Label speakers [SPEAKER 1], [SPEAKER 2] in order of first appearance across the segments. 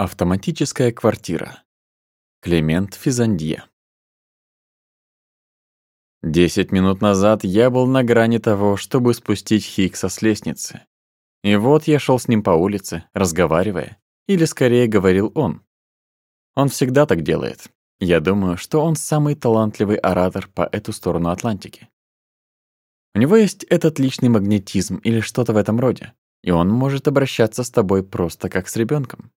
[SPEAKER 1] Автоматическая квартира. Клемент Физандия. Десять минут назад я был на грани того, чтобы спустить Хикса с лестницы. И вот я шел с ним по улице, разговаривая, или скорее говорил он. Он всегда так делает. Я думаю, что он самый талантливый оратор по эту сторону Атлантики. У него есть этот личный магнетизм или что-то в этом роде, и он может обращаться с тобой просто как с ребенком.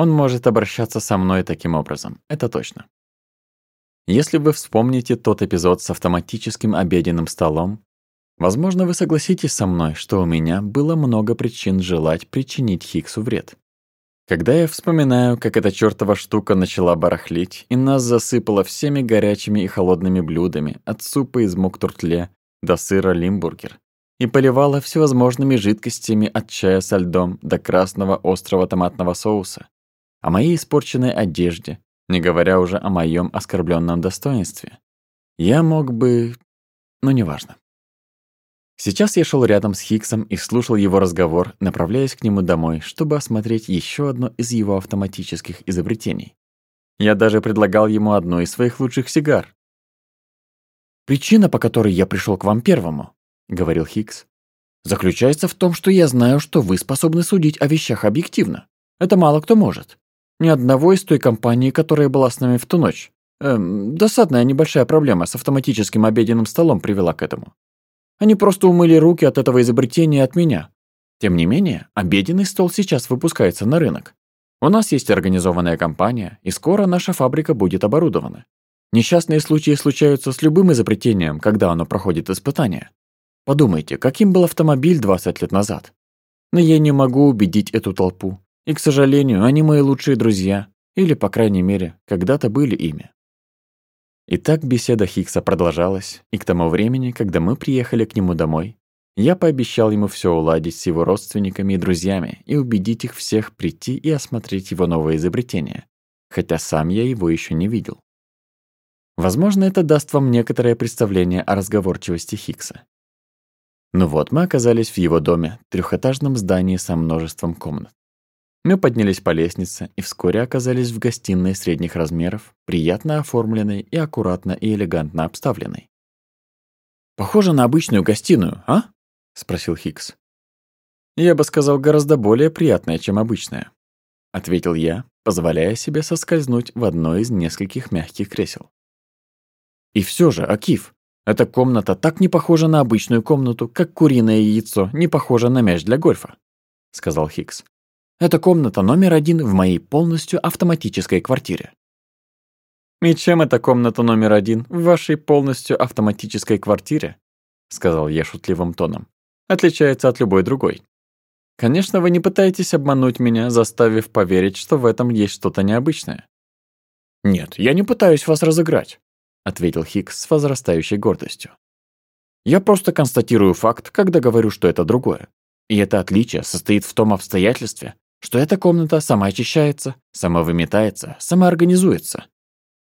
[SPEAKER 1] Он может обращаться со мной таким образом, это точно. Если вы вспомните тот эпизод с автоматическим обеденным столом, возможно, вы согласитесь со мной, что у меня было много причин желать причинить Хиксу вред. Когда я вспоминаю, как эта чёртова штука начала барахлить и нас засыпала всеми горячими и холодными блюдами, от супа из мук туртле до сыра лимбургер, и поливала всевозможными жидкостями от чая со льдом до красного острого томатного соуса, о моей испорченной одежде, не говоря уже о моем оскорбленном достоинстве. Я мог бы... но неважно. Сейчас я шел рядом с Хиксом и слушал его разговор, направляясь к нему домой, чтобы осмотреть еще одно из его автоматических изобретений. Я даже предлагал ему одну из своих лучших сигар. «Причина, по которой я пришел к вам первому», — говорил Хикс, — «заключается в том, что я знаю, что вы способны судить о вещах объективно. Это мало кто может ни одного из той компании, которая была с нами в ту ночь. Эм, досадная небольшая проблема с автоматическим обеденным столом привела к этому. Они просто умыли руки от этого изобретения от меня. Тем не менее, обеденный стол сейчас выпускается на рынок. У нас есть организованная компания, и скоро наша фабрика будет оборудована. Несчастные случаи случаются с любым изобретением, когда оно проходит испытания. Подумайте, каким был автомобиль 20 лет назад. Но я не могу убедить эту толпу. И, к сожалению, они мои лучшие друзья, или, по крайней мере, когда-то были ими. И так беседа Хикса продолжалась, и к тому времени, когда мы приехали к нему домой, я пообещал ему все уладить с его родственниками и друзьями и убедить их всех прийти и осмотреть его новое изобретение, хотя сам я его еще не видел. Возможно, это даст вам некоторое представление о разговорчивости Хикса. Ну вот, мы оказались в его доме, трехэтажном здании со множеством комнат. Мы поднялись по лестнице и вскоре оказались в гостиной средних размеров, приятно оформленной и аккуратно и элегантно обставленной. «Похоже на обычную гостиную, а?» — спросил Хикс. «Я бы сказал, гораздо более приятная, чем обычная», — ответил я, позволяя себе соскользнуть в одно из нескольких мягких кресел. «И все же, Акиф, эта комната так не похожа на обычную комнату, как куриное яйцо не похоже на мяч для гольфа», — сказал Хикс. Это комната номер один в моей полностью автоматической квартире. «И чем эта комната номер один в вашей полностью автоматической квартире?» — сказал я шутливым тоном. «Отличается от любой другой. Конечно, вы не пытаетесь обмануть меня, заставив поверить, что в этом есть что-то необычное». «Нет, я не пытаюсь вас разыграть», — ответил Хикс с возрастающей гордостью. «Я просто констатирую факт, когда говорю, что это другое. И это отличие состоит в том обстоятельстве, что эта комната сама очищается, сама выметается, сама организуется.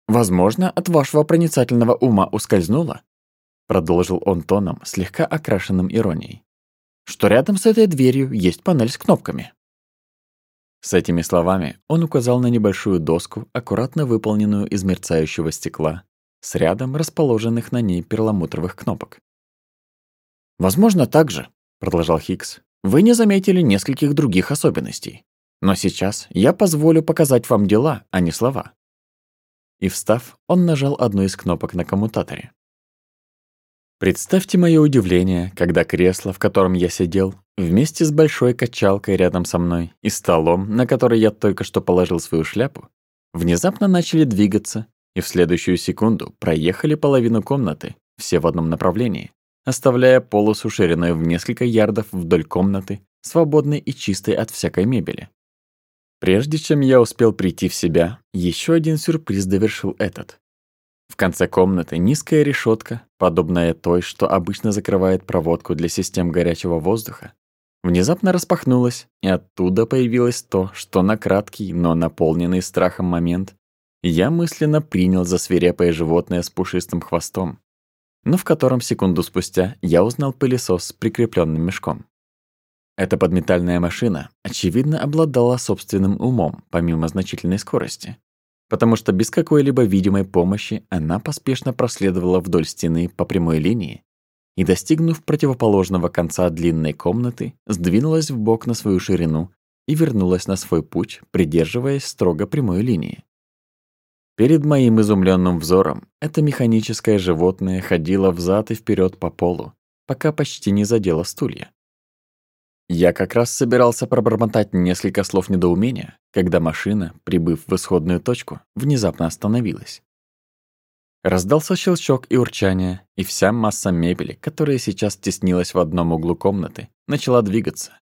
[SPEAKER 1] Возможно, от вашего проницательного ума ускользнуло, продолжил он тоном, слегка окрашенным иронией, что рядом с этой дверью есть панель с кнопками. С этими словами он указал на небольшую доску, аккуратно выполненную из мерцающего стекла, с рядом расположенных на ней перламутровых кнопок. «Возможно, также», — продолжал Хикс, вы не заметили нескольких других особенностей. Но сейчас я позволю показать вам дела, а не слова». И встав, он нажал одну из кнопок на коммутаторе. Представьте мое удивление, когда кресло, в котором я сидел, вместе с большой качалкой рядом со мной и столом, на который я только что положил свою шляпу, внезапно начали двигаться и в следующую секунду проехали половину комнаты, все в одном направлении оставляя полосу шириной в несколько ярдов вдоль комнаты, свободной и чистой от всякой мебели. Прежде чем я успел прийти в себя, еще один сюрприз довершил этот. В конце комнаты низкая решетка, подобная той, что обычно закрывает проводку для систем горячего воздуха, внезапно распахнулась, и оттуда появилось то, что на краткий, но наполненный страхом момент я мысленно принял за свирепое животное с пушистым хвостом но в котором секунду спустя я узнал пылесос с прикрепленным мешком. Эта подметальная машина, очевидно, обладала собственным умом, помимо значительной скорости, потому что без какой-либо видимой помощи она поспешно проследовала вдоль стены по прямой линии и, достигнув противоположного конца длинной комнаты, сдвинулась в бок на свою ширину и вернулась на свой путь, придерживаясь строго прямой линии. Перед моим изумленным взором это механическое животное ходило взад и вперед по полу, пока почти не задело стулья. Я как раз собирался пробормотать несколько слов недоумения, когда машина, прибыв в исходную точку, внезапно остановилась. Раздался щелчок и урчание, и вся масса мебели, которая сейчас теснилась в одном углу комнаты, начала двигаться.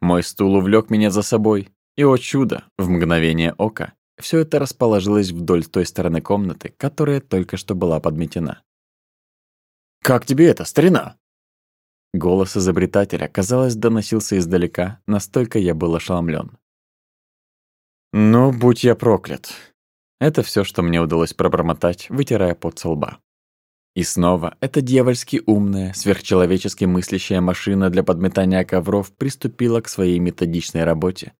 [SPEAKER 1] Мой стул увлек меня за собой, и, о чудо, в мгновение ока все это расположилось вдоль той стороны комнаты, которая только что была подметена. «Как тебе это, старина?» Голос изобретателя, казалось, доносился издалека, настолько я был ошеломлен. «Ну, будь я проклят!» Это все, что мне удалось пробормотать, вытирая пот со лба. И снова эта дьявольски умная, сверхчеловечески мыслящая машина для подметания ковров приступила к своей методичной работе,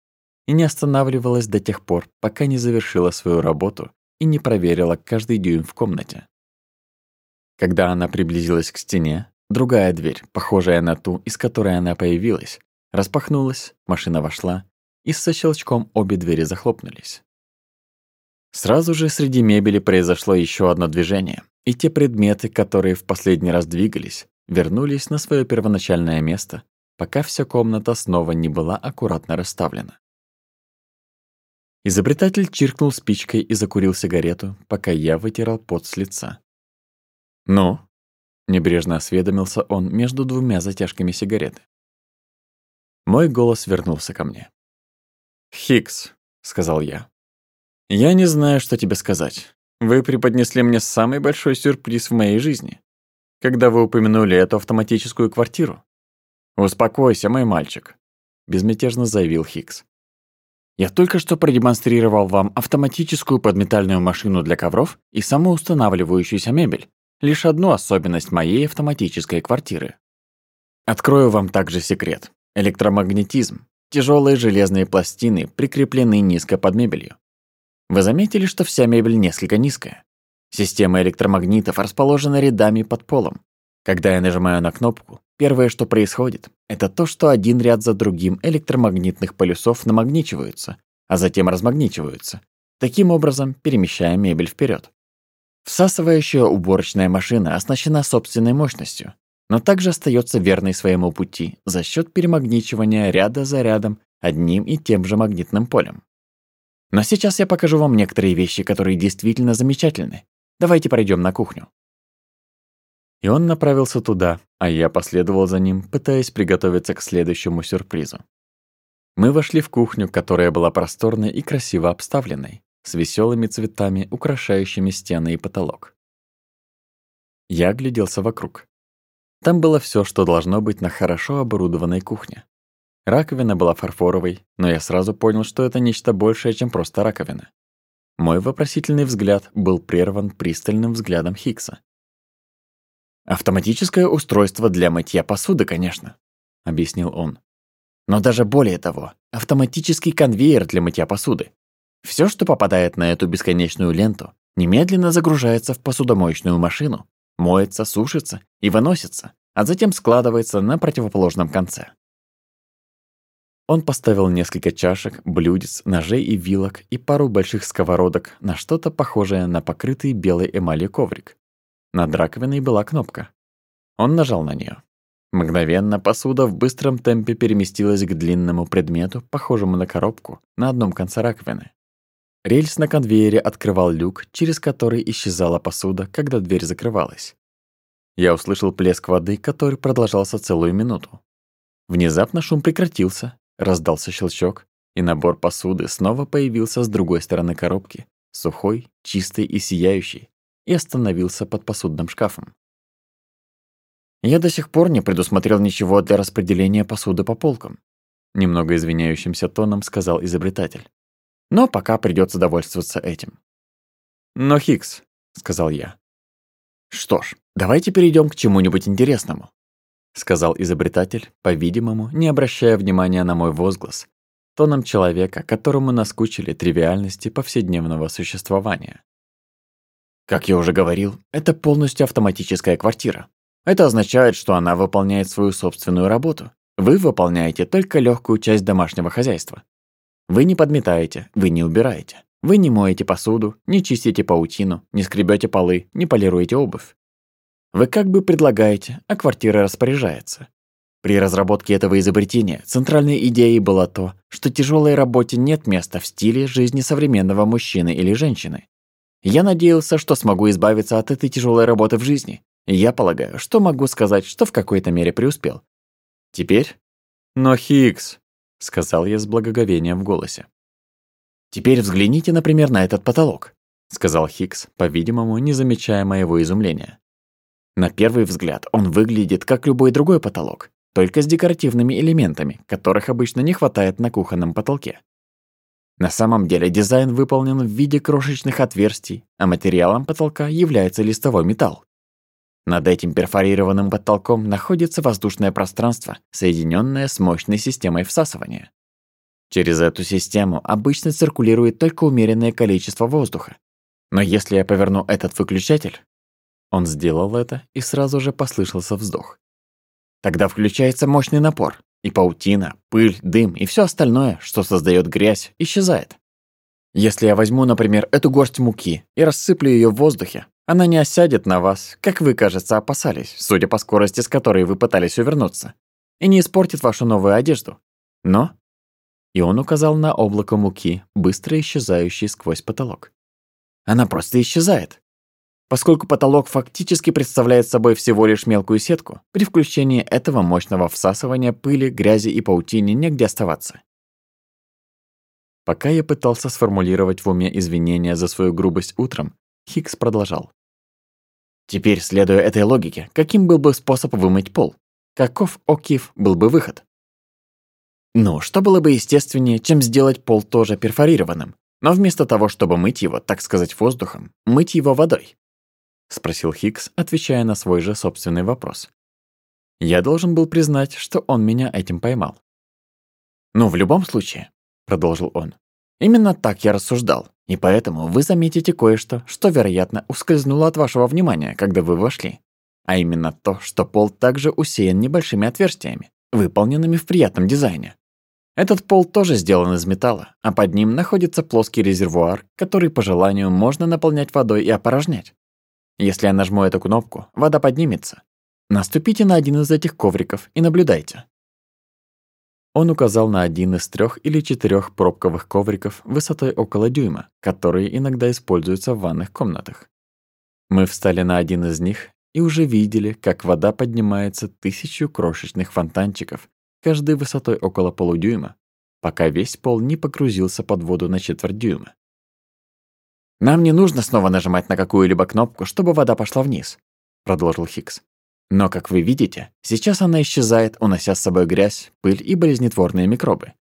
[SPEAKER 1] и не останавливалась до тех пор, пока не завершила свою работу и не проверила каждый дюйм в комнате. Когда она приблизилась к стене, другая дверь, похожая на ту, из которой она появилась, распахнулась, машина вошла, и со щелчком обе двери захлопнулись. Сразу же среди мебели произошло еще одно движение, и те предметы, которые в последний раз двигались, вернулись на свое первоначальное место, пока вся комната снова не была аккуратно расставлена. Изобретатель чиркнул спичкой и закурил сигарету, пока я вытирал пот с лица. «Ну?» — небрежно осведомился он между двумя затяжками сигареты. Мой голос вернулся ко мне. «Хикс», — сказал я. «Я не знаю, что тебе сказать. Вы преподнесли мне самый большой сюрприз в моей жизни, когда вы упомянули эту автоматическую квартиру. Успокойся, мой мальчик», — безмятежно заявил Хикс. Я только что продемонстрировал вам автоматическую подметальную машину для ковров и самоустанавливающуюся мебель. Лишь одну особенность моей автоматической квартиры. Открою вам также секрет. Электромагнетизм. Тяжелые железные пластины прикреплены низко под мебелью. Вы заметили, что вся мебель несколько низкая. Система электромагнитов расположена рядами под полом, когда я нажимаю на кнопку, первое, что происходит, это то, что один ряд за другим электромагнитных полюсов намагничиваются, а затем размагничиваются, таким образом перемещая мебель вперед. Всасывающая уборочная машина оснащена собственной мощностью, но также остается верной своему пути за счет перемагничивания ряда за рядом одним и тем же магнитным полем. Но сейчас я покажу вам некоторые вещи, которые действительно замечательны. Давайте пройдем на кухню. И он направился туда, а я последовал за ним, пытаясь приготовиться к следующему сюрпризу. Мы вошли в кухню, которая была просторной и красиво обставленной, с веселыми цветами, украшающими стены и потолок. Я огляделся вокруг. Там было все, что должно быть на хорошо оборудованной кухне. Раковина была фарфоровой, но я сразу понял, что это нечто большее, чем просто раковина. Мой вопросительный взгляд был прерван пристальным взглядом Хиггса, «Автоматическое устройство для мытья посуды, конечно», — объяснил он. «Но даже более того, автоматический конвейер для мытья посуды. Все, что попадает на эту бесконечную ленту, немедленно загружается в посудомоечную машину, моется, сушится и выносится, а затем складывается на противоположном конце». Он поставил несколько чашек, блюдец, ножей и вилок и пару больших сковородок на что-то похожее на покрытый белой эмалью коврик, надракиваной была кнопка. Он нажал на нее. Мгновенно посуда в быстром темпе переместилась к длинному предмету, похожему на коробку, на одном конце раковины. Рельс на конвейере открывал люк, через который исчезала посуда, когда дверь закрывалась. Я услышал плеск воды, который продолжался целую минуту. Внезапно шум прекратился, раздался щелчок, и набор посуды снова появился с другой стороны коробки, сухой, чистый и сияющий, и остановился под посудным шкафом. Я до сих пор не предусмотрел ничего для распределения посуды по полкам, немного извиняющимся тоном сказал изобретатель. Но пока придется довольствоваться этим. Но Хикс, сказал я. Что ж, давайте перейдем к чему-нибудь интересному, сказал изобретатель, по-видимому, не обращая внимания на мой возглас, тоном человека, которому наскучили тривиальности повседневного существования. Как я уже говорил, это полностью автоматическая квартира. Это означает, что она выполняет свою собственную работу. Вы выполняете только легкую часть домашнего хозяйства. Вы не подметаете, вы не убираете. Вы не моете посуду, не чистите паутину, не скребете полы, не полируете обувь. Вы как бы предлагаете, а квартира распоряжается. При разработке этого изобретения центральной идеей было то, что тяжелой работе нет места в стиле жизни современного мужчины или женщины. Я надеялся, что смогу избавиться от этой тяжелой работы в жизни. Я полагаю, что могу сказать, что в какой-то мере преуспел. Теперь? Но Хикс, сказал я с благоговением в голосе. Теперь взгляните, например, на этот потолок, сказал Хикс, по-видимому, не замечая моего изумления. На первый взгляд он выглядит как любой другой потолок, только с декоративными элементами, которых обычно не хватает на кухонном потолке. На самом деле дизайн выполнен в виде крошечных отверстий, а материалом потолка является листовой металл. Над этим перфорированным потолком находится воздушное пространство, соединенное с мощной системой всасывания. Через эту систему обычно циркулирует только умеренное количество воздуха. Но если я поверну этот выключатель... Он сделал это, и сразу же послышался вздох. Тогда включается мощный напор, и паутина, пыль, дым и все остальное, что создает грязь, исчезает. Если я возьму, например, эту горсть муки и рассыплю ее в воздухе, она не осядет на вас, как вы, кажется, опасались, судя по скорости, с которой вы пытались увернуться, и не испортит вашу новую одежду. Но... И он указал на облако муки, быстро исчезающее сквозь потолок. Она просто исчезает. Поскольку потолок фактически представляет собой всего лишь мелкую сетку, при включении этого мощного всасывания пыли, грязи и паутине негде оставаться. Пока я пытался сформулировать в уме извинения за свою грубость утром, Хикс продолжал. Теперь, следуя этой логике, каким был бы способ вымыть пол? Каков, окив, был бы выход? Ну, что было бы естественнее, чем сделать пол тоже перфорированным, но вместо того, чтобы мыть его, так сказать, воздухом, мыть его водой? — спросил Хикс, отвечая на свой же собственный вопрос. «Я должен был признать, что он меня этим поймал». «Ну, в любом случае», — продолжил он, — «именно так я рассуждал, и поэтому вы заметите кое-что, что, вероятно, ускользнуло от вашего внимания, когда вы вошли, а именно то, что пол также усеян небольшими отверстиями, выполненными в приятном дизайне. Этот пол тоже сделан из металла, а под ним находится плоский резервуар, который по желанию можно наполнять водой и опорожнять. Если я нажму эту кнопку, вода поднимется. Наступите на один из этих ковриков и наблюдайте. Он указал на один из трех или четырех пробковых ковриков высотой около дюйма, которые иногда используются в ванных комнатах. Мы встали на один из них и уже видели, как вода поднимается тысячу крошечных фонтанчиков, каждый высотой около полудюйма, пока весь пол не погрузился под воду на четверть дюйма. «Нам не нужно снова нажимать на какую-либо кнопку, чтобы вода пошла вниз», — продолжил Хикс. «Но, как вы видите, сейчас она исчезает, унося с собой грязь, пыль и болезнетворные микробы.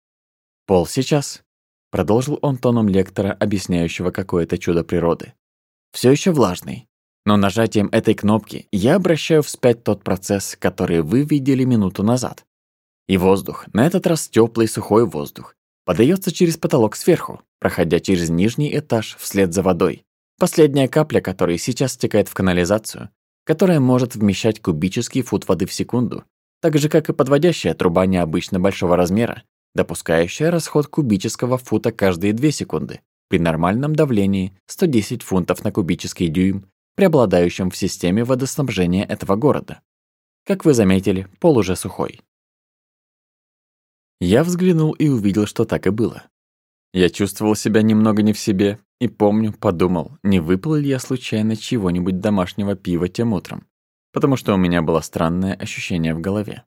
[SPEAKER 1] Пол сейчас», — продолжил он тоном лектора, объясняющего какое-то чудо природы. Все еще влажный, но нажатием этой кнопки я обращаю вспять тот процесс, который вы видели минуту назад. И воздух, на этот раз теплый сухой воздух, подается через потолок сверху, проходя через нижний этаж вслед за водой. Последняя капля, которая сейчас стекает в канализацию, которая может вмещать кубический фут воды в секунду, так же, как и подводящая труба необычно большого размера, допускающая расход кубического фута каждые 2 секунды при нормальном давлении 110 фунтов на кубический дюйм, преобладающем в системе водоснабжения этого города. Как вы заметили, пол уже сухой. Я взглянул и увидел, что так и было. Я чувствовал себя немного не в себе и, помню, подумал, не выпил ли я случайно чего-нибудь домашнего пива тем утром, потому что у меня было странное ощущение в голове.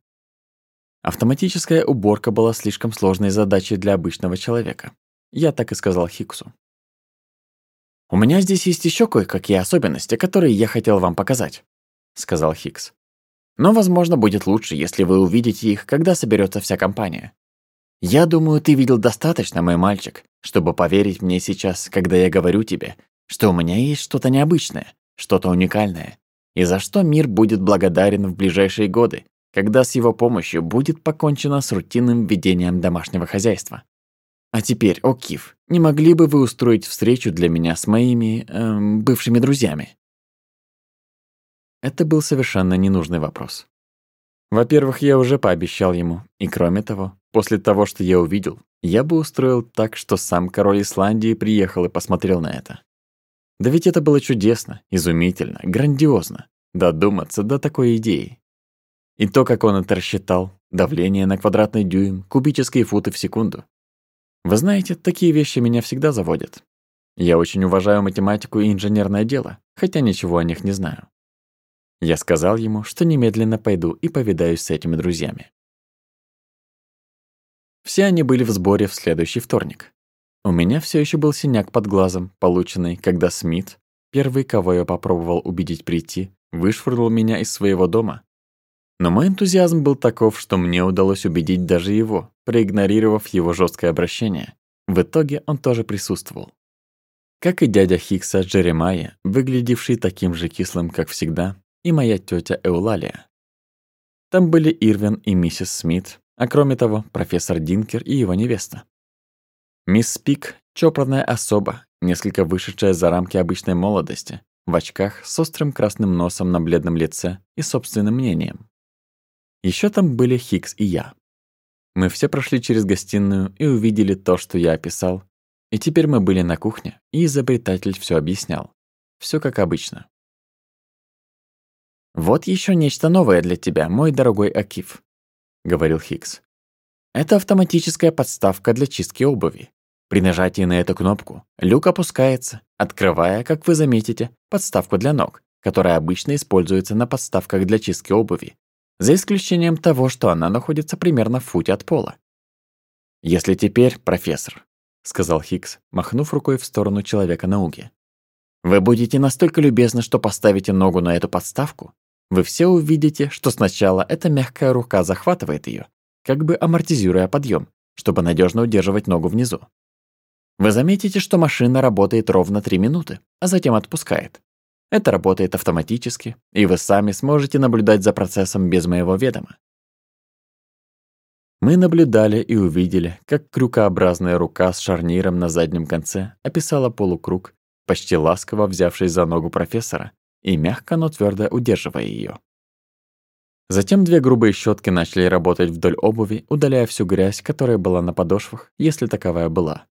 [SPEAKER 1] Автоматическая уборка была слишком сложной задачей для обычного человека. Я так и сказал Хиксу. «У меня здесь есть еще кое-какие особенности, которые я хотел вам показать», — сказал Хикс. «Но, возможно, будет лучше, если вы увидите их, когда соберется вся компания. Я думаю, ты видел достаточно, мой мальчик, чтобы поверить мне сейчас, когда я говорю тебе, что у меня есть что-то необычное, что-то уникальное, и за что мир будет благодарен в ближайшие годы, когда с его помощью будет покончено с рутинным ведением домашнего хозяйства. А теперь, о Киф, не могли бы вы устроить встречу для меня с моими эм, бывшими друзьями? Это был совершенно ненужный вопрос. Во-первых, я уже пообещал ему, и кроме того, После того, что я увидел, я бы устроил так, что сам король Исландии приехал и посмотрел на это. Да ведь это было чудесно, изумительно, грандиозно. Додуматься до такой идеи. И то, как он это рассчитал, давление на квадратный дюйм, кубические футы в секунду. Вы знаете, такие вещи меня всегда заводят. Я очень уважаю математику и инженерное дело, хотя ничего о них не знаю. Я сказал ему, что немедленно пойду и повидаюсь с этими друзьями. Все они были в сборе в следующий вторник. У меня все еще был синяк под глазом, полученный, когда Смит, первый, кого я попробовал убедить прийти, вышвырнул меня из своего дома. Но мой энтузиазм был таков, что мне удалось убедить даже его, проигнорировав его жесткое обращение. В итоге он тоже присутствовал. Как и дядя Хикса Джеремайя, выглядевший таким же кислым, как всегда, и моя тетя Эулалия. Там были Ирвин и миссис Смит, а кроме того, профессор Динкер и его невеста. Мисс Пик — чопорная особа, несколько вышедшая за рамки обычной молодости, в очках с острым красным носом на бледном лице и собственным мнением. Еще там были Хикс и я. Мы все прошли через гостиную и увидели то, что я описал, и теперь мы были на кухне, и изобретатель все объяснял. Все как обычно. «Вот еще нечто новое для тебя, мой дорогой Акиф», говорил Хикс. Это автоматическая подставка для чистки обуви. При нажатии на эту кнопку люк опускается, открывая, как вы заметите, подставку для ног, которая обычно используется на подставках для чистки обуви, за исключением того, что она находится примерно в футе от пола. «Если теперь, профессор», — сказал Хикс, махнув рукой в сторону человека науки, «вы будете настолько любезны, что поставите ногу на эту подставку, вы все увидите, что сначала эта мягкая рука захватывает ее, как бы амортизируя подъем, чтобы надежно удерживать ногу внизу. Вы заметите, что машина работает ровно 3 минуты, а затем отпускает. Это работает автоматически, и вы сами сможете наблюдать за процессом без моего ведома. Мы наблюдали и увидели, как крюкообразная рука с шарниром на заднем конце описала полукруг, почти ласково взявшись за ногу профессора, и мягко, но твердо удерживая ее. Затем две грубые щетки начали работать вдоль обуви, удаляя всю грязь, которая была на подошвах, если таковая была.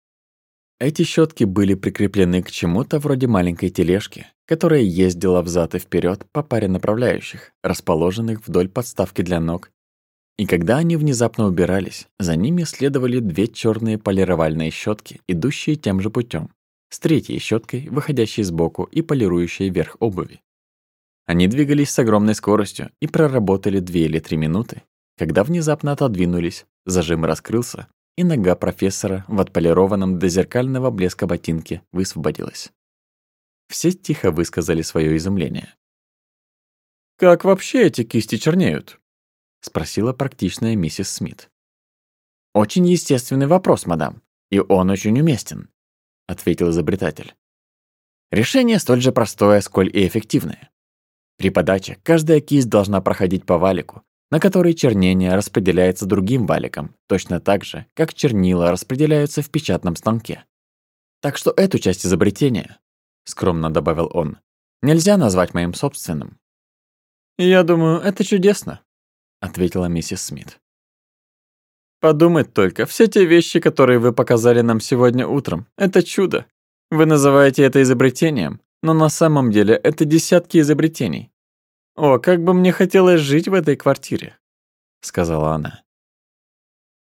[SPEAKER 1] Эти щетки были прикреплены к чему-то вроде маленькой тележки, которая ездила взад и вперед по паре направляющих, расположенных вдоль подставки для ног. И когда они внезапно убирались, за ними следовали две черные полировальные щетки, идущие тем же путем с третьей щеткой, выходящей сбоку и полирующей верх обуви. Они двигались с огромной скоростью и проработали две или три минуты, когда внезапно отодвинулись, зажим раскрылся, и нога профессора в отполированном до зеркального блеска ботинке высвободилась. Все тихо высказали свое изумление. «Как вообще эти кисти чернеют?» — спросила практичная миссис Смит. «Очень естественный вопрос, мадам, и он очень уместен. — ответил изобретатель. Решение столь же простое, сколь и эффективное. При подаче каждая кисть должна проходить по валику, на который чернение распределяется другим валиком, точно так же, как чернила распределяются в печатном станке. Так что эту часть изобретения, скромно добавил он, нельзя назвать моим собственным. Я думаю, это чудесно, ответила миссис Смит. Подумать только, все те вещи, которые вы показали нам сегодня утром, это чудо. Вы называете это изобретением, но на самом деле это десятки изобретений. О, как бы мне хотелось жить в этой квартире, сказала она.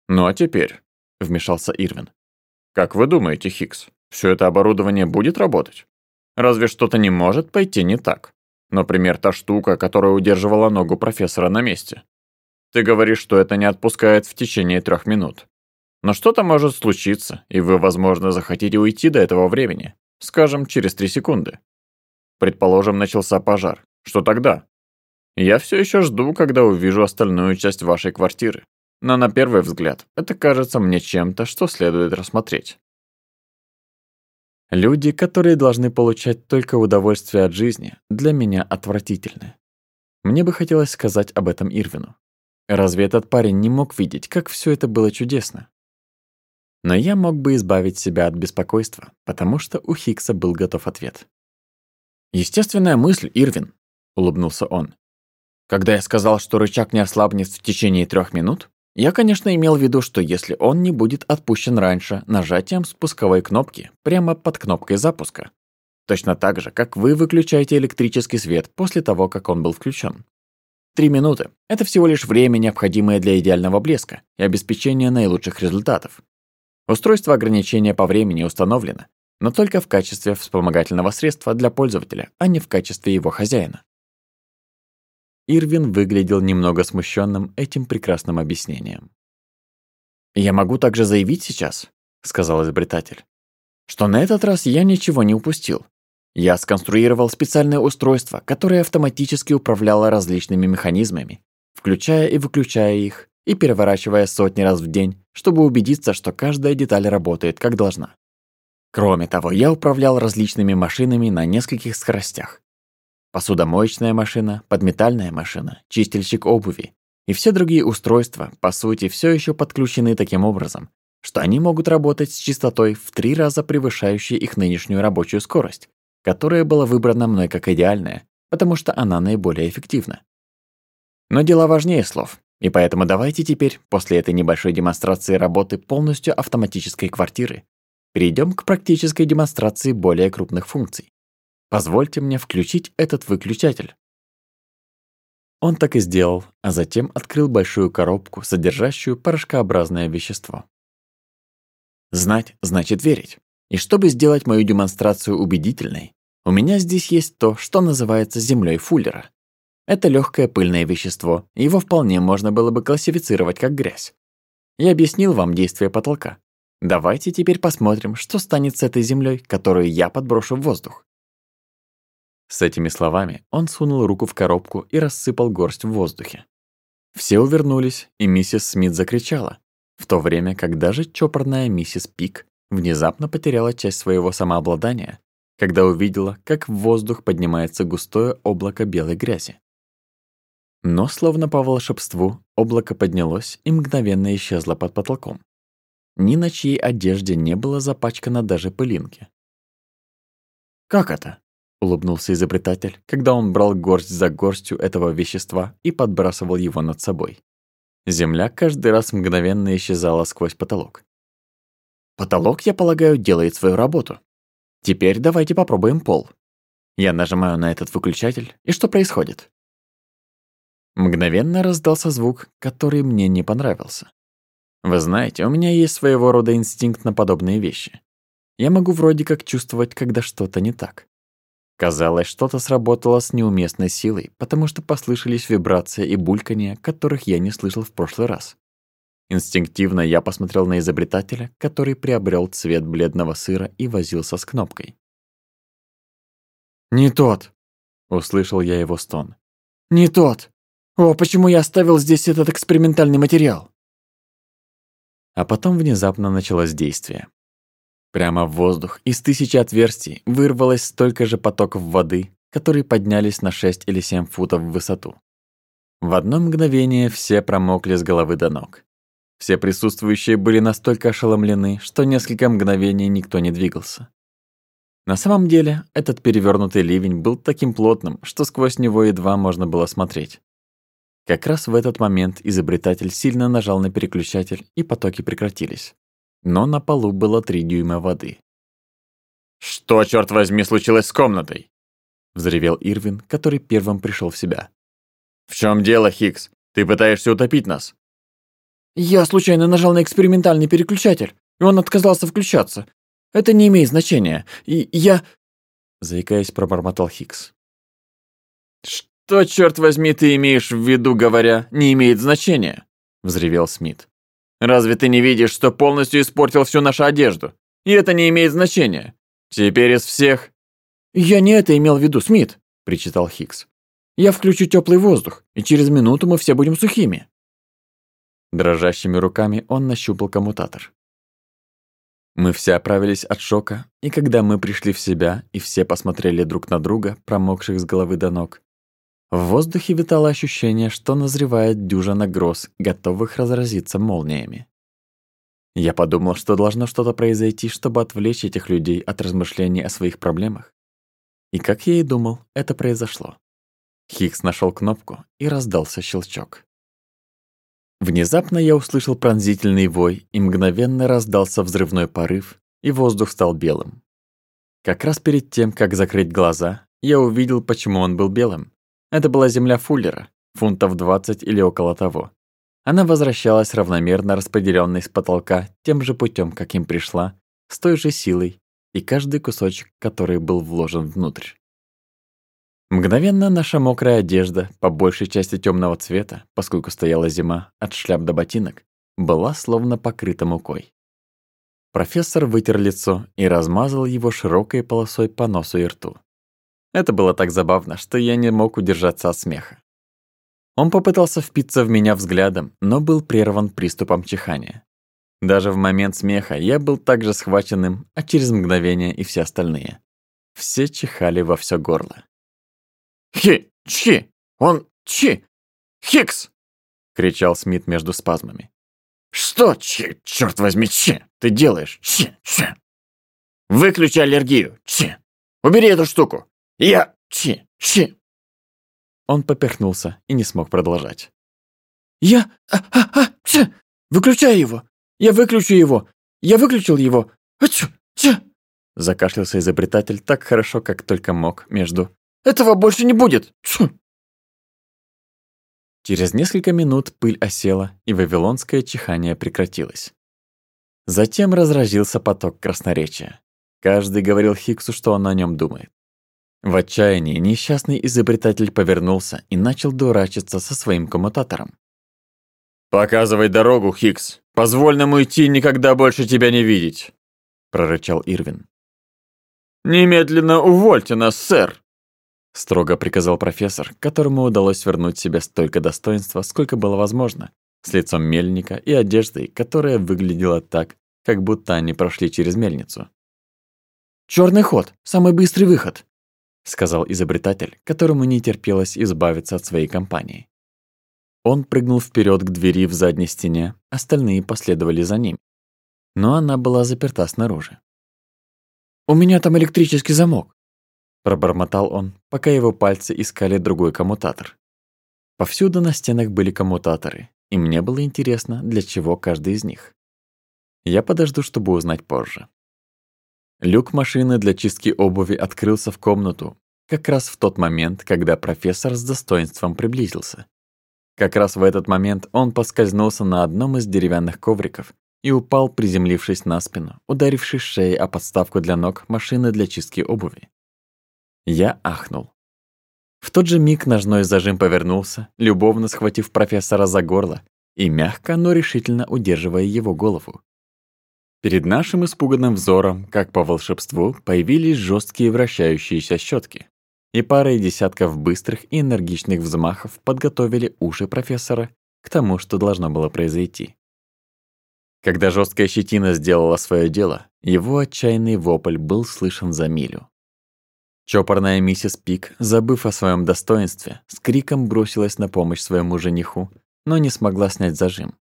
[SPEAKER 1] Ну а теперь, вмешался Ирвин. Как вы думаете, Хикс, все это оборудование будет работать? Разве что-то не может пойти не так? Например, та штука, которая удерживала ногу профессора на месте. Ты говоришь, что это не отпускает в течение трех минут. Но что-то может случиться, и вы, возможно, захотите уйти до этого времени, скажем, через три секунды. Предположим, начался пожар. Что тогда? Я все еще жду, когда увижу остальную часть вашей квартиры. Но на первый взгляд это кажется мне чем-то, что следует рассмотреть. Люди, которые должны получать только удовольствие от жизни, для меня отвратительны. Мне бы хотелось сказать об этом Ирвину. Разве этот парень не мог видеть, как все это было чудесно? Но я мог бы избавить себя от беспокойства, потому что у Хикса был готов ответ. «Естественная мысль, Ирвин», — улыбнулся он. «Когда я сказал, что рычаг не ослабнет в течение трех минут, я, конечно, имел в виду, что если он не будет отпущен раньше нажатием спусковой кнопки прямо под кнопкой запуска, точно так же, как вы выключаете электрический свет после того, как он был включен. Три минуты. Это всего лишь время, необходимое для идеального блеска и обеспечения наилучших результатов. Устройство ограничения по времени установлено, но только в качестве вспомогательного средства для пользователя, а не в качестве его хозяина. Ирвин выглядел немного смущенным этим прекрасным объяснением. «Я могу также заявить сейчас», — сказал изобретатель, «что на этот раз я ничего не упустил. Я сконструировал специальное устройство, которое автоматически управляло различными механизмами, включая и выключая их, и переворачивая сотни раз в день, чтобы убедиться, что каждая деталь работает как должна. Кроме того, я управлял различными машинами на нескольких скоростях. Посудомоечная машина, подметальная машина, чистильщик обуви и все другие устройства, по сути, все еще подключены таким образом, что они могут работать с частотой в три раза превышающей их нынешнюю рабочую скорость, которая была выбрана мной как идеальная, потому что она наиболее эффективна. Но дела важнее слов, и поэтому давайте теперь, после этой небольшой демонстрации работы полностью автоматической квартиры, перейдем к практической демонстрации более крупных функций. Позвольте мне включить этот выключатель. Он так и сделал, а затем открыл большую коробку, содержащую порошкообразное вещество. Знать значит верить. И чтобы сделать мою демонстрацию убедительной, у меня здесь есть то, что называется землей Фуллера. Это легкое пыльное вещество, его вполне можно было бы классифицировать как грязь. Я объяснил вам действие потолка. Давайте теперь посмотрим, что станет с этой землей, которую я подброшу в воздух. С этими словами он сунул руку в коробку и рассыпал горсть в воздухе. Все увернулись, и миссис Смит закричала, в то время как даже чопорная миссис Пик внезапно потеряла часть своего самообладания когда увидела, как в воздух поднимается густое облако белой грязи. Но, словно по волшебству, облако поднялось и мгновенно исчезло под потолком. Ни на чьей одежде не было запачкано даже пылинки. «Как это?» — улыбнулся изобретатель, когда он брал горсть за горстью этого вещества и подбрасывал его над собой. Земля каждый раз мгновенно исчезала сквозь потолок. «Потолок, я полагаю, делает свою работу», Теперь давайте попробуем пол. Я нажимаю на этот выключатель, и что происходит? Мгновенно раздался звук, который мне не понравился. Вы знаете, у меня есть своего рода инстинкт на подобные вещи. Я могу вроде как чувствовать, когда что-то не так. Казалось, что-то сработало с неуместной силой, потому что послышались вибрации и бульканье, которых я не слышал в прошлый раз. Инстинктивно я посмотрел на изобретателя, который приобрел цвет бледного сыра и возился с кнопкой. «Не тот!» — услышал я его стон. «Не тот! О, почему я оставил здесь этот экспериментальный материал?» А потом внезапно началось действие. Прямо в воздух из тысячи отверстий вырвалось столько же потоков воды, которые поднялись на 6 или 7 футов в высоту. В одно мгновение все промокли с головы до ног. Все присутствующие были настолько ошеломлены, что несколько мгновений никто не двигался. На самом деле, этот перевернутый ливень был таким плотным, что сквозь него едва можно было смотреть. Как раз в этот момент изобретатель сильно нажал на переключатель, и потоки прекратились. Но на полу было три дюйма воды. «Что, черт возьми, случилось с комнатой?» — взревел Ирвин, который первым пришел в себя. «В чем дело, Хикс? Ты пытаешься утопить нас?» Я случайно нажал на экспериментальный переключатель, и он отказался включаться. Это не имеет значения. И я...» Заикаясь, пробормотал Хикс.
[SPEAKER 2] «Что, черт возьми, ты имеешь в виду, говоря, не имеет значения?» Взревел Смит. «Разве ты не видишь, что полностью испортил всю нашу одежду? И это не имеет значения. Теперь из всех...»
[SPEAKER 1] «Я не это имел в виду, Смит», — причитал Хикс. «Я включу теплый воздух, и через минуту мы все будем сухими». Дрожащими руками он нащупал коммутатор. Мы все оправились от шока, и когда мы пришли в себя и все посмотрели друг на друга, промокших с головы до ног, в воздухе витало ощущение, что назревает дюжина гроз, готовых разразиться молниями. Я подумал, что должно что-то произойти, чтобы отвлечь этих людей от размышлений о своих проблемах. И как я и думал, это произошло. Хикс нашел кнопку, и раздался щелчок. Внезапно я услышал пронзительный вой, и мгновенно раздался взрывной порыв, и воздух стал белым. Как раз перед тем, как закрыть глаза, я увидел, почему он был белым. Это была земля Фуллера, фунтов 20 или около того. Она возвращалась равномерно распределенной с потолка тем же путем, каким пришла, с той же силой, и каждый кусочек, который был вложен внутрь. Мгновенно наша мокрая одежда, по большей части темного цвета, поскольку стояла зима, от шляп до ботинок, была словно покрыта мукой. Профессор вытер лицо и размазал его широкой полосой по носу и рту. Это было так забавно, что я не мог удержаться от смеха. Он попытался впиться в меня взглядом, но был прерван приступом чихания. Даже в момент смеха я был также схваченным, а через мгновение и все остальные. Все чихали во все горло.
[SPEAKER 2] «Хи! Чхи! Он! Чхи! Хикс!» — кричал Смит между спазмами. «Что, чхи, черт возьми, чхи, ты делаешь? Чхи, чхи! Выключи аллергию! Чхи! Убери эту штуку! Я... Чхи, чхи!»
[SPEAKER 1] Он поперхнулся и не смог продолжать.
[SPEAKER 2] «Я... А, а, а, чхи! Выключай его! Я выключу его! Я выключил его! Ачу! Чхи!»
[SPEAKER 1] Закашлялся изобретатель так хорошо, как только мог, между
[SPEAKER 2] этого больше не будет! Цу!»
[SPEAKER 1] Через несколько минут пыль осела, и вавилонское чихание прекратилось. Затем разразился поток красноречия. Каждый говорил Хиксу, что он о нем думает. В отчаянии несчастный изобретатель повернулся и начал дурачиться со своим коммутатором.
[SPEAKER 2] «Показывай дорогу, Хикс! Позволь нам уйти, никогда больше тебя не видеть!» – прорычал Ирвин. «Немедленно увольте нас, сэр!»
[SPEAKER 1] Строго приказал профессор, которому удалось вернуть себе столько достоинства, сколько было возможно, с лицом мельника и одеждой, которая выглядела так, как будто они прошли через мельницу.
[SPEAKER 2] Чёрный ход, самый быстрый выход,
[SPEAKER 1] сказал изобретатель, которому не терпелось избавиться от своей компании. Он прыгнул вперед к двери в задней стене, остальные последовали за ним. Но она была заперта снаружи.
[SPEAKER 2] У меня там электрический замок,
[SPEAKER 1] Пробормотал он, пока его пальцы искали другой коммутатор. Повсюду на стенах были коммутаторы, и мне было интересно, для чего каждый из них. Я подожду, чтобы узнать позже. Люк машины для чистки обуви открылся в комнату, как раз в тот момент, когда профессор с достоинством приблизился. Как раз в этот момент он поскользнулся на одном из деревянных ковриков и упал, приземлившись на спину, ударившись шеей о подставку для ног машины для чистки обуви. Я ахнул. В тот же миг ножной зажим повернулся, любовно схватив профессора за горло и мягко, но решительно удерживая его голову. Перед нашим испуганным взором, как по волшебству, появились жесткие вращающиеся щетки, и парой десятков быстрых и энергичных взмахов подготовили уши профессора к тому, что должно было произойти. Когда жесткая щетина сделала свое дело, его отчаянный вопль был слышен за милю. Чопорная миссис Пик, забыв о своем достоинстве, с криком бросилась на помощь своему жениху, но не смогла снять зажим.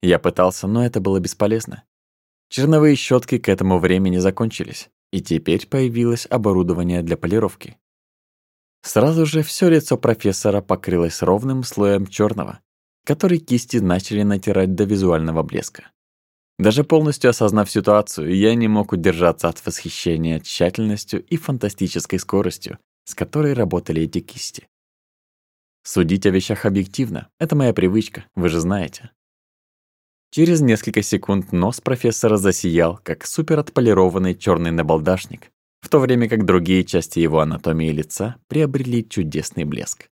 [SPEAKER 1] Я пытался, но это было бесполезно. Черновые щетки к этому времени закончились, и теперь появилось оборудование для полировки. Сразу же все лицо профессора покрылось ровным слоем черного, который кисти начали натирать до визуального блеска. Даже полностью осознав ситуацию, я не мог удержаться от восхищения тщательностью и фантастической скоростью, с которой работали эти кисти. Судить о вещах объективно — это моя привычка, вы же знаете. Через несколько секунд нос профессора засиял, как суперотполированный черный набалдашник, в то время как другие части его анатомии лица приобрели чудесный блеск.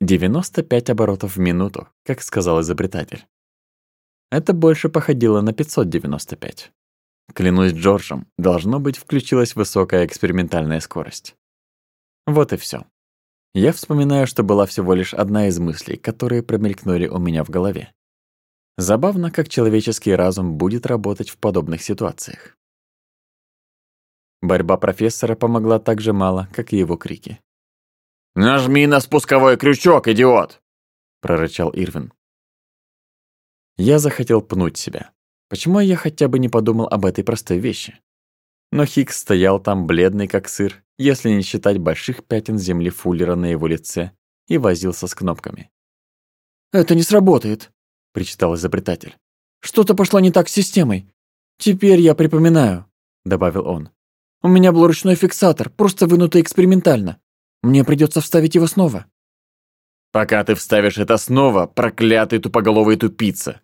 [SPEAKER 1] 95 оборотов в минуту, как сказал изобретатель. Это больше походило на 595. Клянусь Джорджем, должно быть, включилась высокая экспериментальная скорость. Вот и все. Я вспоминаю, что была всего лишь одна из мыслей, которые промелькнули у меня в голове. Забавно, как человеческий разум будет работать в подобных ситуациях. Борьба профессора помогла так же мало, как и его крики.
[SPEAKER 2] «Нажми на спусковой крючок, идиот!» — прорычал Ирвин.
[SPEAKER 1] Я захотел пнуть себя. Почему я хотя бы не подумал об этой простой вещи? Но Хикс стоял там бледный как сыр, если не считать больших пятен земли Фуллера на его лице, и возился с кнопками.
[SPEAKER 3] «Это не сработает», — причитал изобретатель. «Что-то пошло не так с системой. Теперь я припоминаю», — добавил он. «У меня был ручной фиксатор, просто вынутый экспериментально. Мне придется вставить его снова».
[SPEAKER 2] «Пока ты вставишь это снова, проклятый тупоголовый тупица!»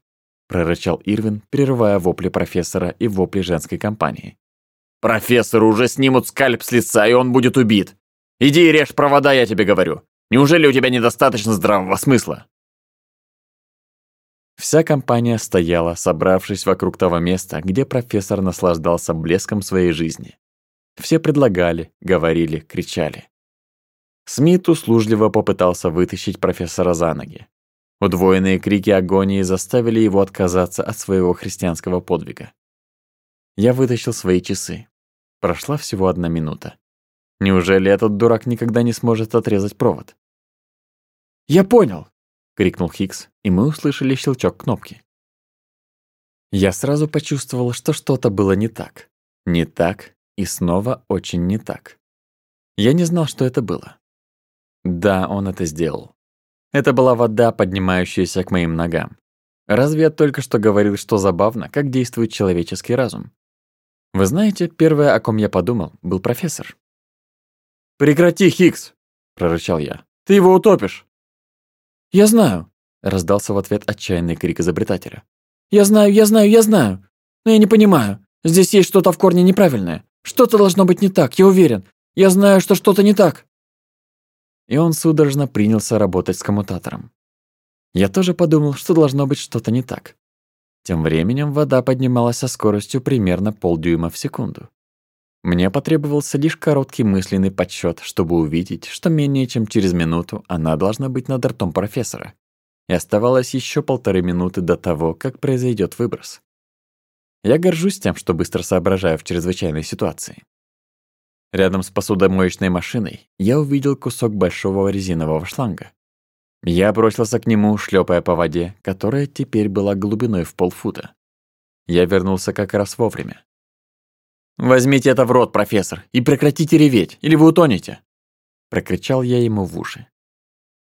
[SPEAKER 2] прорычал Ирвин, прерывая вопли профессора и вопли женской компании. «Профессор уже снимут скальп с лица, и он будет убит! Иди и режь провода, я тебе говорю! Неужели у тебя недостаточно здравого смысла?»
[SPEAKER 1] Вся компания стояла, собравшись вокруг того места, где профессор наслаждался блеском своей жизни. Все предлагали, говорили, кричали. Смит услужливо попытался вытащить профессора за ноги. Удвоенные крики агонии заставили его отказаться от своего христианского подвига. Я вытащил свои часы. Прошла всего одна минута. Неужели этот дурак никогда не сможет отрезать провод?
[SPEAKER 3] «Я понял!»
[SPEAKER 1] — крикнул Хикс, и мы услышали щелчок кнопки. Я сразу почувствовал, что что-то было не так. Не так и снова очень не так. Я не знал, что это было. Да, он это сделал. Это была вода, поднимающаяся к моим ногам. Разве я только что говорил, что забавно, как действует человеческий разум? Вы знаете, первое, о ком я подумал, был профессор.
[SPEAKER 2] «Прекрати, Хикс! прорычал я. «Ты его утопишь!»
[SPEAKER 3] «Я знаю!» — раздался в ответ отчаянный крик изобретателя. «Я знаю, я знаю, я знаю! Но я не понимаю. Здесь есть что-то в корне неправильное. Что-то должно быть не так, я уверен. Я знаю, что что-то не так!»
[SPEAKER 1] и он судорожно принялся работать с коммутатором. Я тоже подумал, что должно быть что-то не так. Тем временем вода поднималась со скоростью примерно полдюйма в секунду. Мне потребовался лишь короткий мысленный подсчет, чтобы увидеть, что менее чем через минуту она должна быть над ртом профессора. И оставалось еще полторы минуты до того, как произойдет выброс. Я горжусь тем, что быстро соображаю в чрезвычайной ситуации. Рядом с посудомоечной машиной я увидел кусок большого резинового шланга. Я бросился к нему, шлепая по воде, которая теперь была глубиной в полфута. Я вернулся как раз вовремя.
[SPEAKER 2] «Возьмите это в рот, профессор, и прекратите реветь, или вы утонете!»
[SPEAKER 1] Прокричал я ему в уши.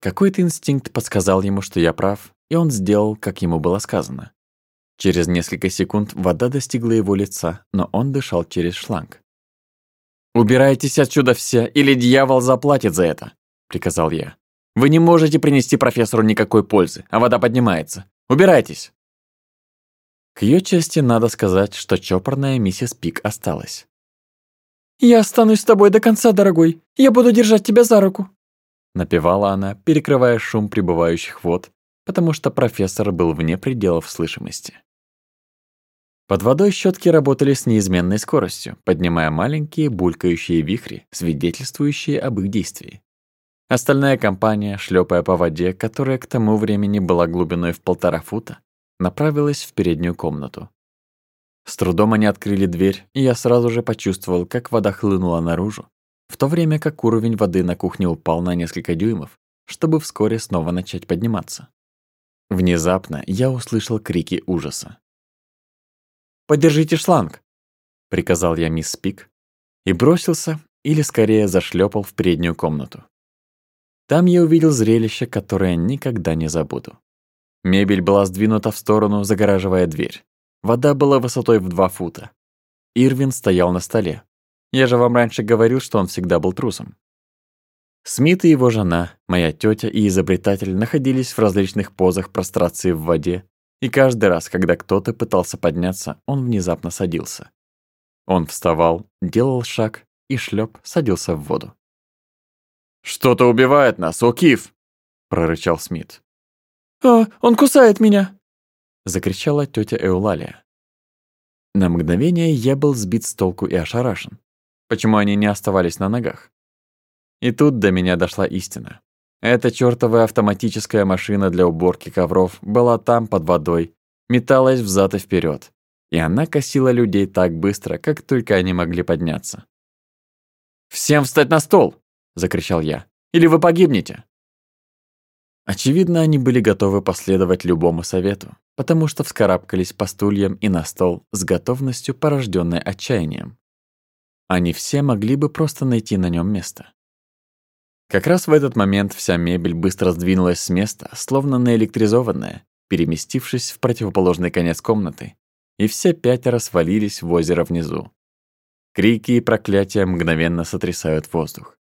[SPEAKER 1] Какой-то инстинкт подсказал ему, что я прав, и он сделал, как ему было сказано. Через несколько секунд вода достигла его лица, но он дышал через шланг.
[SPEAKER 2] «Убирайтесь отсюда все, или дьявол заплатит за это», — приказал я. «Вы не можете принести профессору никакой пользы, а вода поднимается. Убирайтесь!»
[SPEAKER 1] К ее части надо сказать, что чопорная миссис Пик осталась.
[SPEAKER 3] «Я останусь с тобой до конца, дорогой. Я буду держать тебя за руку», —
[SPEAKER 1] напевала она, перекрывая шум прибывающих вод, потому что профессор был вне пределов слышимости. Под водой щетки работали с неизменной скоростью, поднимая маленькие булькающие вихри, свидетельствующие об их действии. Остальная компания, шлепая по воде, которая к тому времени была глубиной в полтора фута, направилась в переднюю комнату. С трудом они открыли дверь, и я сразу же почувствовал, как вода хлынула наружу, в то время как уровень воды на кухне упал на несколько дюймов, чтобы вскоре снова начать подниматься. Внезапно я услышал крики ужаса.
[SPEAKER 2] Подержите шланг!»
[SPEAKER 1] — приказал я мисс Пик и бросился, или скорее зашлепал в переднюю комнату. Там я увидел зрелище, которое никогда не забуду. Мебель была сдвинута в сторону, загораживая дверь. Вода была высотой в два фута. Ирвин стоял на столе. Я же вам раньше говорил, что он всегда был трусом. Смит и его жена, моя тетя и изобретатель находились в различных позах прострации в воде, и каждый раз, когда кто-то пытался подняться, он внезапно садился. Он вставал, делал шаг и шлеп садился в воду.
[SPEAKER 2] «Что-то убивает нас, Окиф!» — прорычал Смит.
[SPEAKER 3] «А, он кусает меня!»
[SPEAKER 1] — закричала тетя Эулалия. На мгновение я был сбит с толку и ошарашен. Почему они не оставались на ногах? И тут до меня дошла истина. Эта чертовая автоматическая машина для уборки ковров была там под водой, металась взад и вперед, и она косила людей так быстро, как только они могли подняться.
[SPEAKER 2] «Всем встать на стол!» – закричал я. «Или вы погибнете!»
[SPEAKER 1] Очевидно, они были готовы последовать любому совету, потому что вскарабкались по стульям и на стол с готовностью, порожденной отчаянием. Они все могли бы просто найти на нем место. Как раз в этот момент вся мебель быстро сдвинулась с места, словно наэлектризованная, переместившись в противоположный конец комнаты, и все пятеро свалились в озеро внизу. Крики и проклятия мгновенно сотрясают воздух.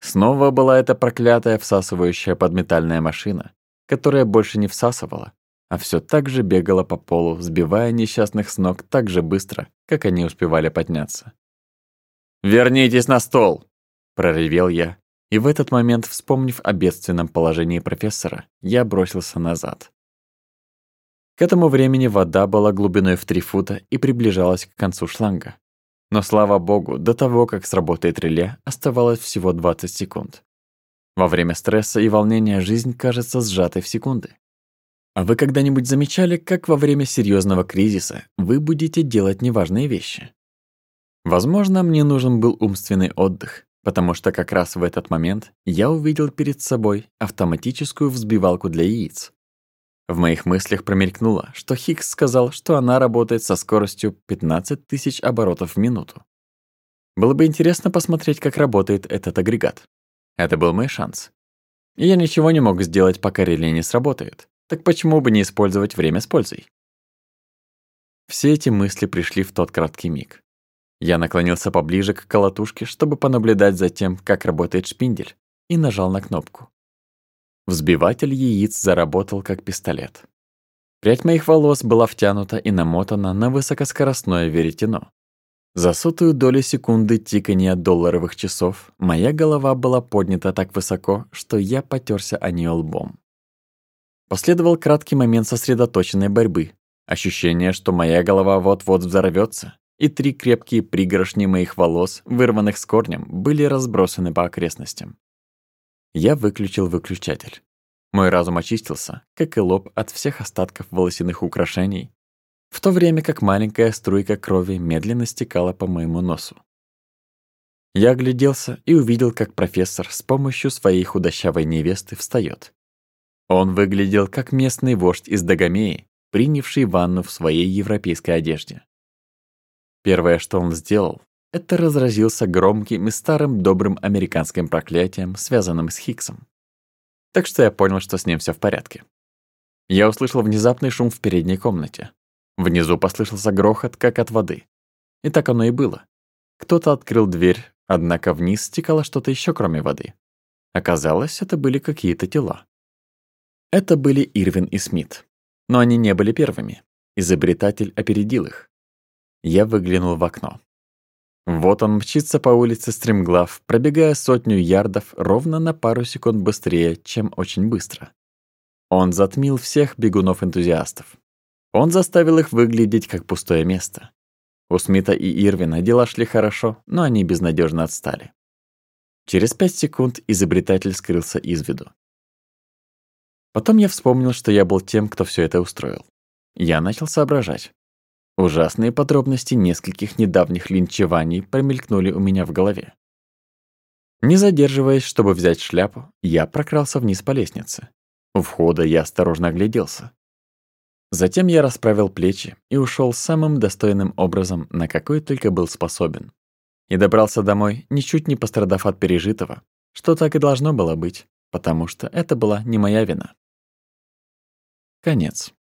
[SPEAKER 1] Снова была эта проклятая всасывающая подметальная машина, которая больше не всасывала, а все так же бегала по полу, сбивая несчастных с ног так же быстро, как они успевали подняться.
[SPEAKER 2] «Вернитесь на стол!»
[SPEAKER 1] — проревел я, и в этот момент, вспомнив о бедственном положении профессора, я бросился назад. К этому времени вода была глубиной в три фута и приближалась к концу шланга. Но, слава богу, до того, как сработает реле, оставалось всего 20 секунд. Во время стресса и волнения жизнь кажется сжатой в секунды. А вы когда-нибудь замечали, как во время серьезного кризиса вы будете делать неважные вещи? Возможно, мне нужен был умственный отдых, потому что как раз в этот момент я увидел перед собой автоматическую взбивалку для яиц. В моих мыслях промелькнуло, что Хикс сказал, что она работает со скоростью 15 тысяч оборотов в минуту. Было бы интересно посмотреть, как работает этот агрегат. Это был мой шанс. И я ничего не мог сделать, пока реле не сработает. Так почему бы не использовать время с пользой? Все эти мысли пришли в тот краткий миг. Я наклонился поближе к колотушке, чтобы понаблюдать за тем, как работает шпиндель, и нажал на кнопку. Взбиватель яиц заработал как пистолет. Прядь моих волос была втянута и намотана на высокоскоростное веретено. За сотую долю секунды тикания долларовых часов моя голова была поднята так высоко, что я потерся о неё лбом. Последовал краткий момент сосредоточенной борьбы. Ощущение, что моя голова вот-вот взорвётся и три крепкие пригоршни моих волос, вырванных с корнем, были разбросаны по окрестностям. Я выключил выключатель. Мой разум очистился, как и лоб, от всех остатков волосяных украшений, в то время как маленькая струйка крови медленно стекала по моему носу. Я огляделся и увидел, как профессор с помощью своей худощавой невесты встает. Он выглядел как местный вождь из Дагомеи, принявший ванну в своей европейской одежде. Первое, что он сделал, это разразился громким и старым добрым американским проклятием, связанным с Хиксом. Так что я понял, что с ним все в порядке. Я услышал внезапный шум в передней комнате. Внизу послышался грохот, как от воды. И так оно и было. Кто-то открыл дверь, однако вниз стекало что-то еще, кроме воды. Оказалось, это были какие-то тела. Это были Ирвин и Смит. Но они не были первыми. Изобретатель опередил их я выглянул в окно. Вот он мчится по улице стремглав, пробегая сотню ярдов ровно на пару секунд быстрее, чем очень быстро. Он затмил всех бегунов-энтузиастов. Он заставил их выглядеть как пустое место. У Смита и Ирвина дела шли хорошо, но они безнадежно отстали. Через пять секунд изобретатель скрылся из виду. Потом я вспомнил, что я был тем, кто все это устроил. Я начал соображать. Ужасные подробности нескольких недавних линчеваний промелькнули у меня в голове. Не задерживаясь, чтобы взять шляпу, я прокрался вниз по лестнице. У входа я осторожно огляделся. Затем я расправил плечи и ушел самым достойным образом, на какой только был способен. И добрался домой, ничуть не пострадав от пережитого, что так и должно было быть, потому что это была не моя вина. Конец.